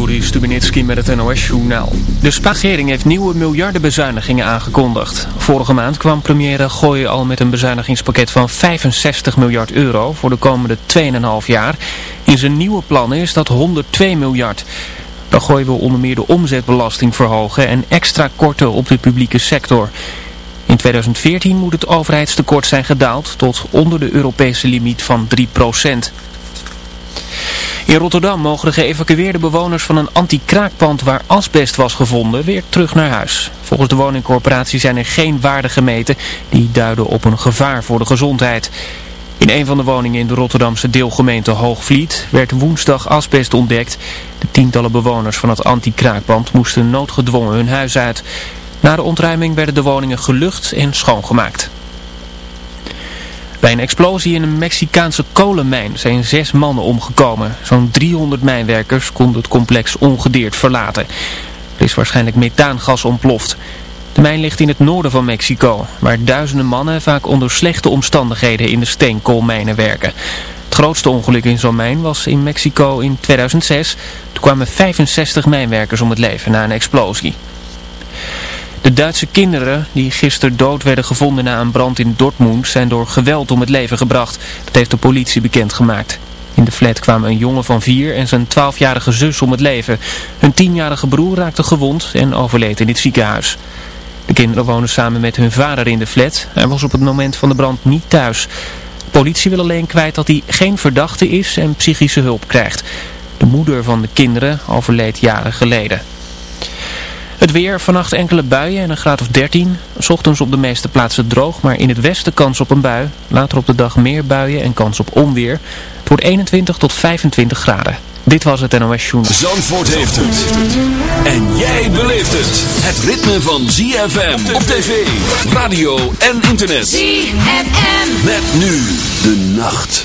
Juri met het NOS-journaal. De Spaanse heeft nieuwe miljardenbezuinigingen aangekondigd. Vorige maand kwam premier Gooi al met een bezuinigingspakket van 65 miljard euro voor de komende 2,5 jaar. In zijn nieuwe plannen is dat 102 miljard. Rajoy wil onder meer de omzetbelasting verhogen en extra korten op de publieke sector. In 2014 moet het overheidstekort zijn gedaald tot onder de Europese limiet van 3 procent. In Rotterdam mogen de geëvacueerde bewoners van een anti-kraakpand waar asbest was gevonden weer terug naar huis. Volgens de woningcorporatie zijn er geen waarden gemeten die duiden op een gevaar voor de gezondheid. In een van de woningen in de Rotterdamse deelgemeente Hoogvliet werd woensdag asbest ontdekt. De tientallen bewoners van het anti-kraakpand moesten noodgedwongen hun huis uit. Na de ontruiming werden de woningen gelucht en schoongemaakt. Bij een explosie in een Mexicaanse kolenmijn zijn zes mannen omgekomen. Zo'n 300 mijnwerkers konden het complex ongedeerd verlaten. Er is waarschijnlijk methaangas ontploft. De mijn ligt in het noorden van Mexico, waar duizenden mannen vaak onder slechte omstandigheden in de steenkoolmijnen werken. Het grootste ongeluk in zo'n mijn was in Mexico in 2006. Toen kwamen 65 mijnwerkers om het leven na een explosie. De Duitse kinderen die gisteren dood werden gevonden na een brand in Dortmund zijn door geweld om het leven gebracht. Dat heeft de politie bekendgemaakt. In de flat kwamen een jongen van vier en zijn twaalfjarige zus om het leven. Hun tienjarige broer raakte gewond en overleed in het ziekenhuis. De kinderen wonen samen met hun vader in de flat. Hij was op het moment van de brand niet thuis. De politie wil alleen kwijt dat hij geen verdachte is en psychische hulp krijgt. De moeder van de kinderen overleed jaren geleden. Het weer, vannacht enkele buien en een graad of 13. S ochtends op de meeste plaatsen droog, maar in het westen kans op een bui. Later op de dag meer buien en kans op onweer. Het wordt 21 tot 25 graden. Dit was het NOS Journal. Zandvoort heeft het. En jij beleeft het. Het ritme van ZFM op tv, radio en internet. ZFM. Met nu de nacht.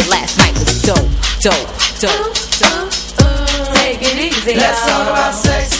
that last night was dope, dope, dope, dope. Take it easy. Let's talk about sex.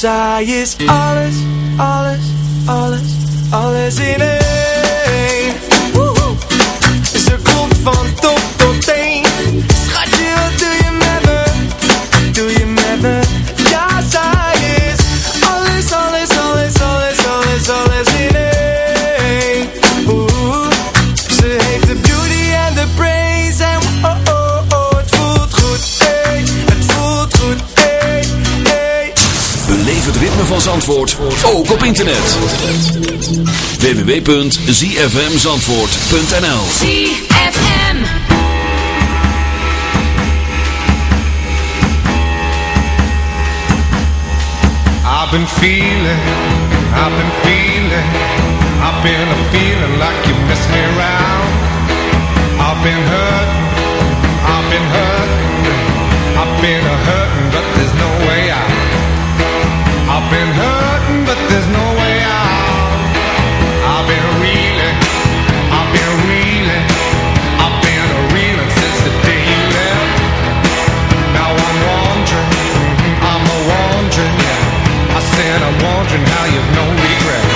zij is alles, alles, alles, alles in één Zandvoort, ook op internet. www.zfmzandvoort.nl ZFM. I've been feeling, I've been feeling, I've been a feeling like you miss me around. I've been hurt, I've been hurt, I've been a hurting, but there's no. I've been hurting, but there's no way out. I've been reeling, I've been reeling, I've been reeling since the day you left. Now I'm wondering, I'm a yeah. I said I'm how you've no regret.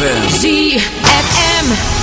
ZFM.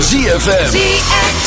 ZFM. zover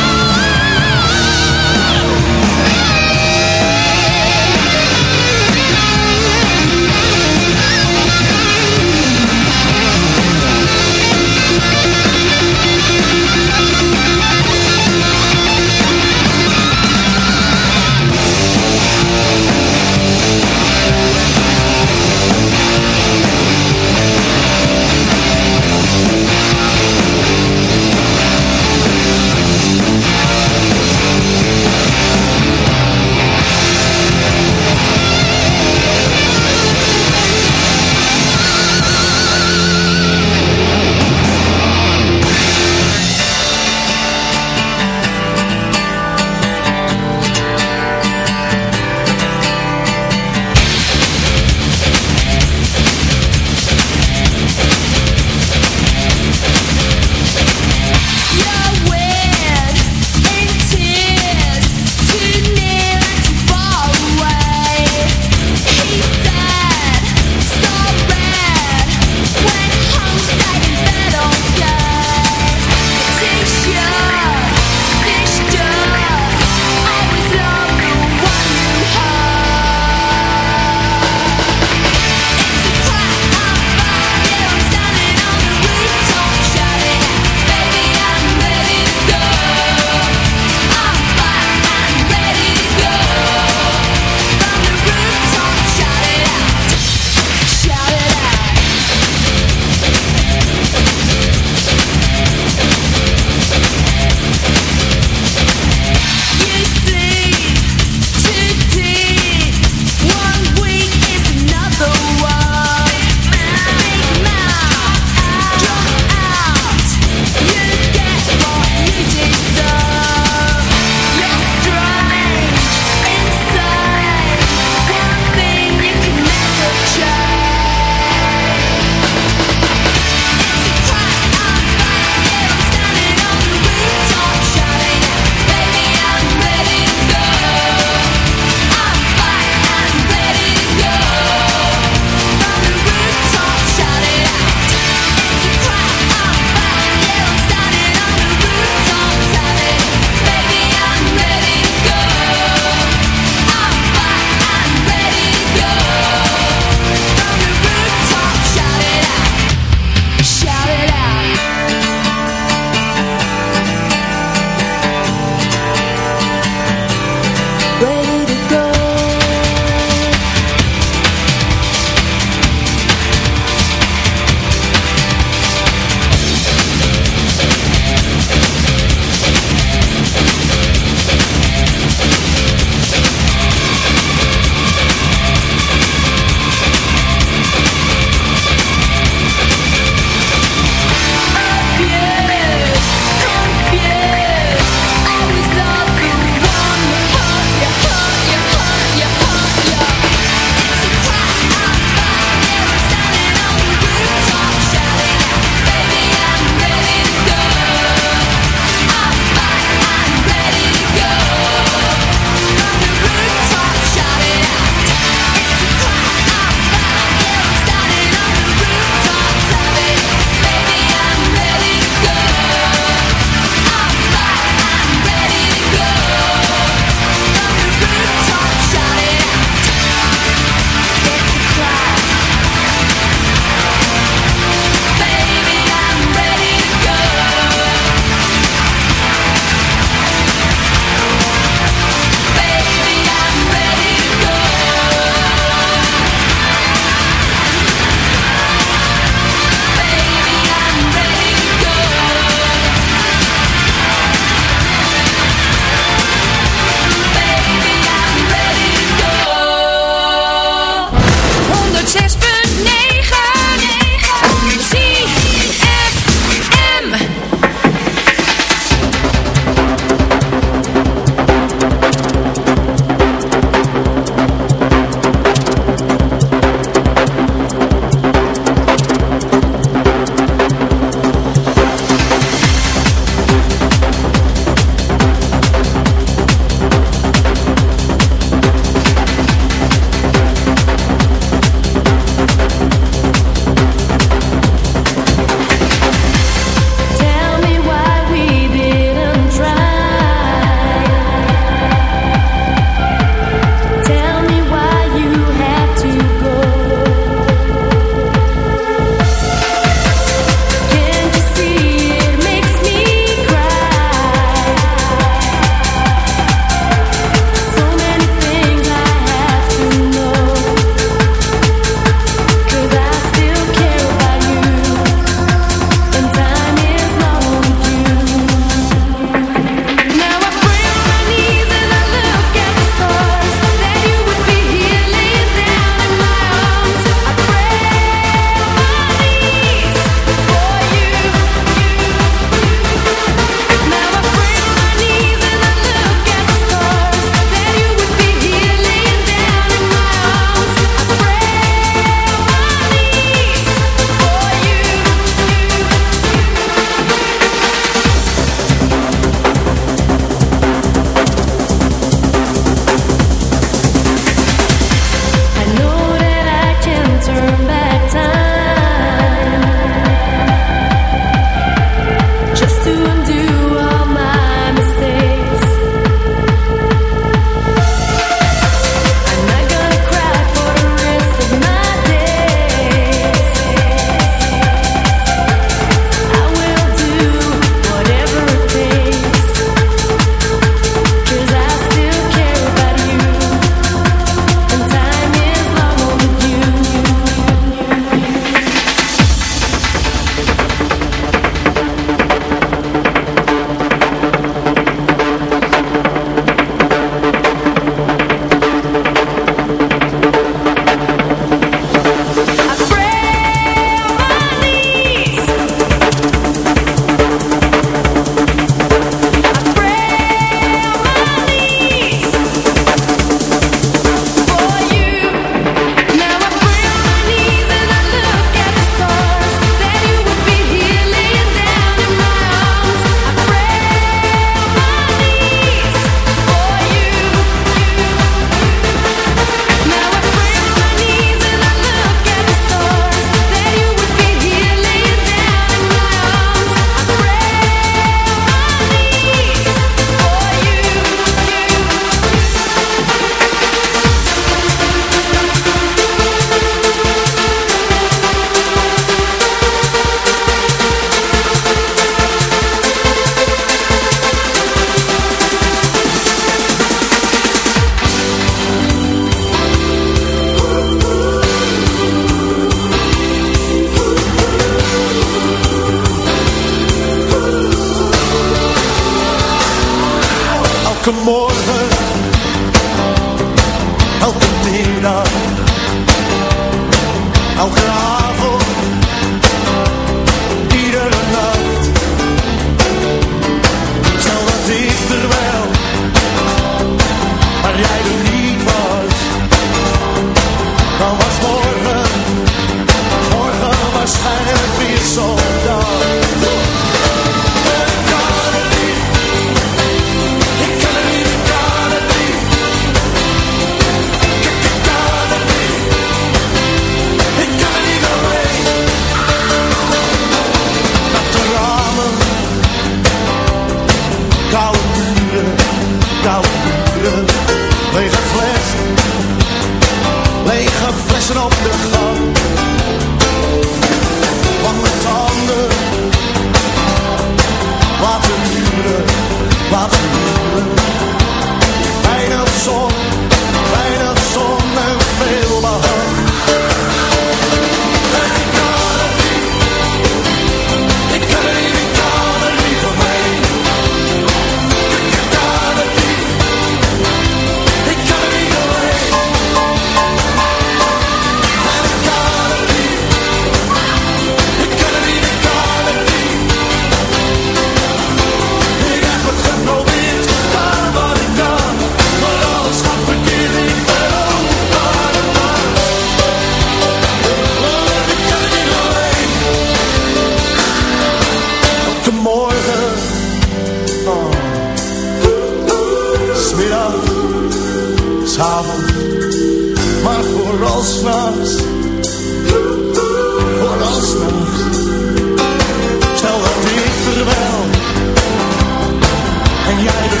En jij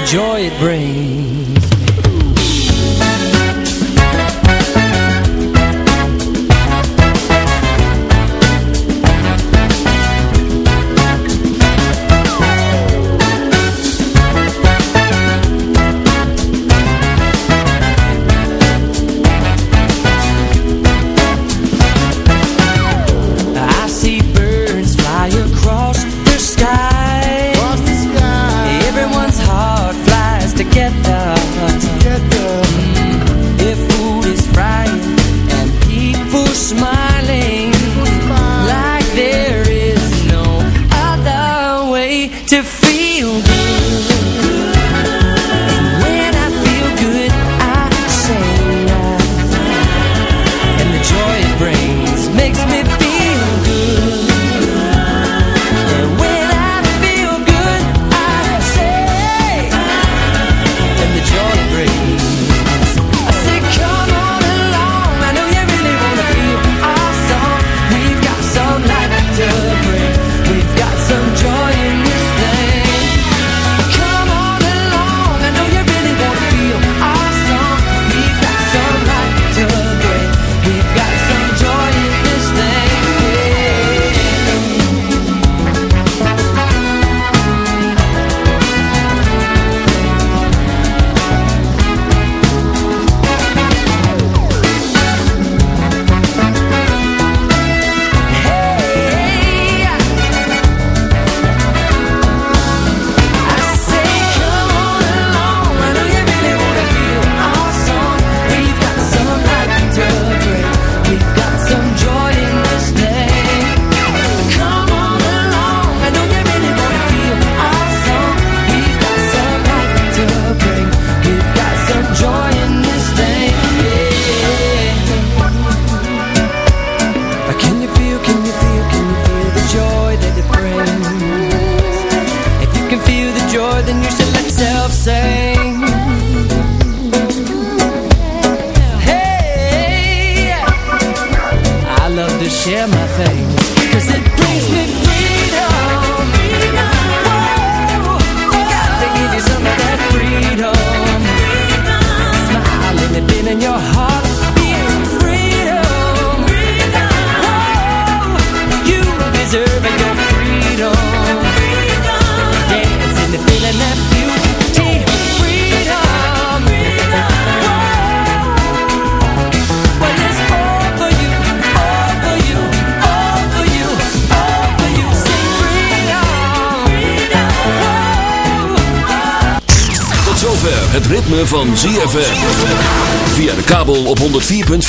the joy it brings.